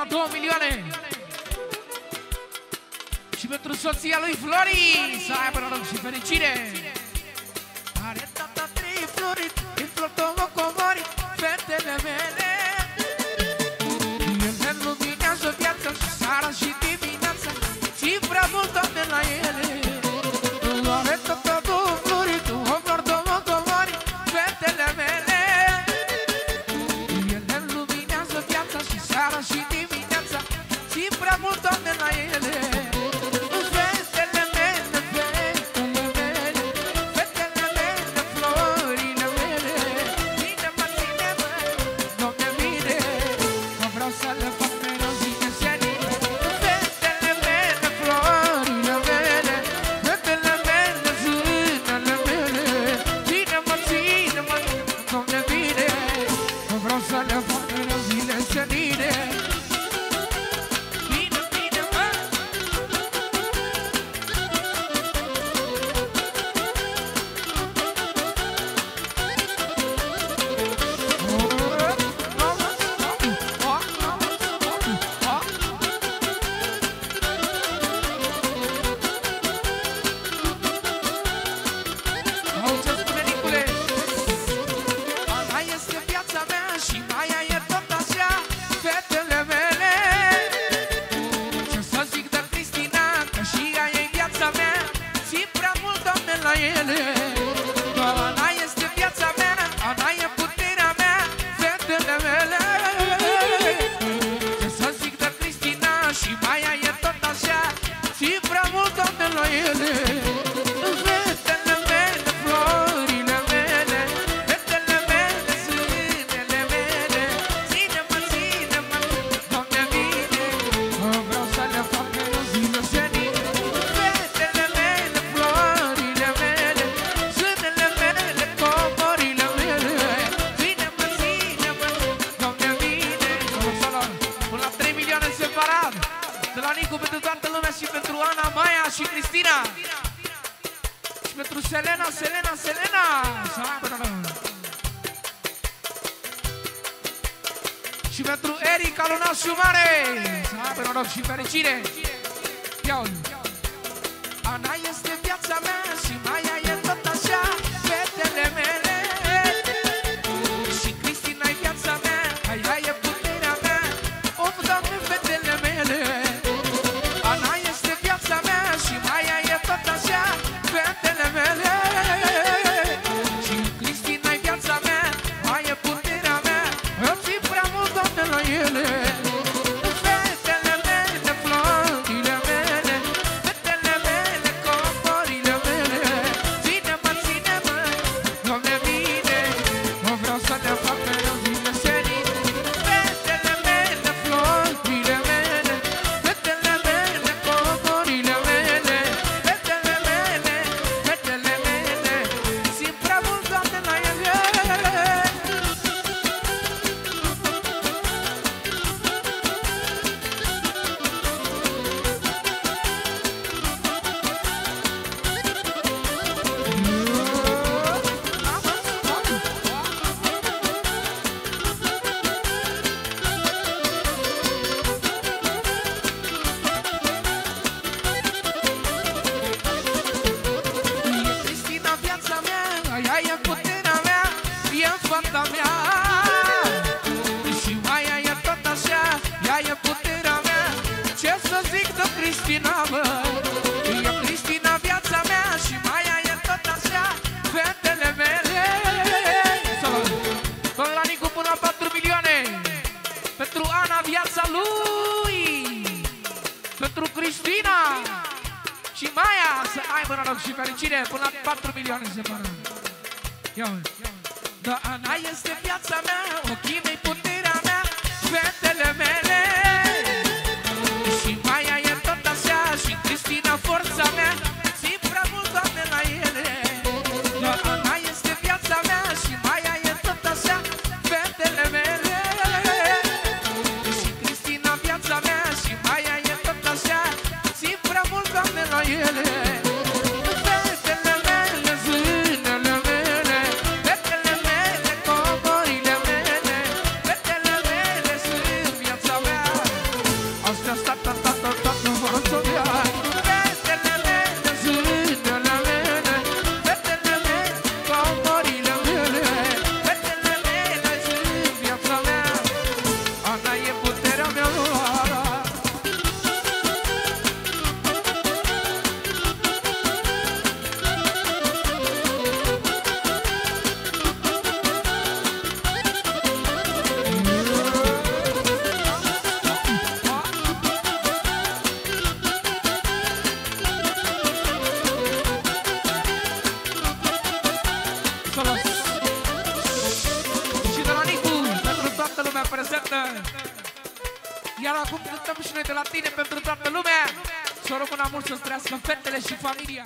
la 2 milioane. Și pentru soția lui Flori Să aibă noroc și fericire. Are tata trei flori Din flori Rosa la fara zile senine De la Nicu pentru toată lumea și pentru Ana, Maia și Cristina. Și pentru Selena, Selena, Selena. Și pentru Eric al nostru mare. Să aibă noroc și fericire. Ia Ana este viața mea. Cristina, mă E Cristina viața mea Și mai e tot așa Fetele mele. Până la Nicu până la 4 milioane. Pentru Ana viața lui. Pentru Cristina. Și Maia Să aibă noroc și fericire Până la 4 milioane separat Ia uite. Dar Ana este viața mea Ochii mei pun săptămână Iar acum cântăm și noi de la tine pentru toată lumea. Să rămână mult să-ți trăiască fetele și familia.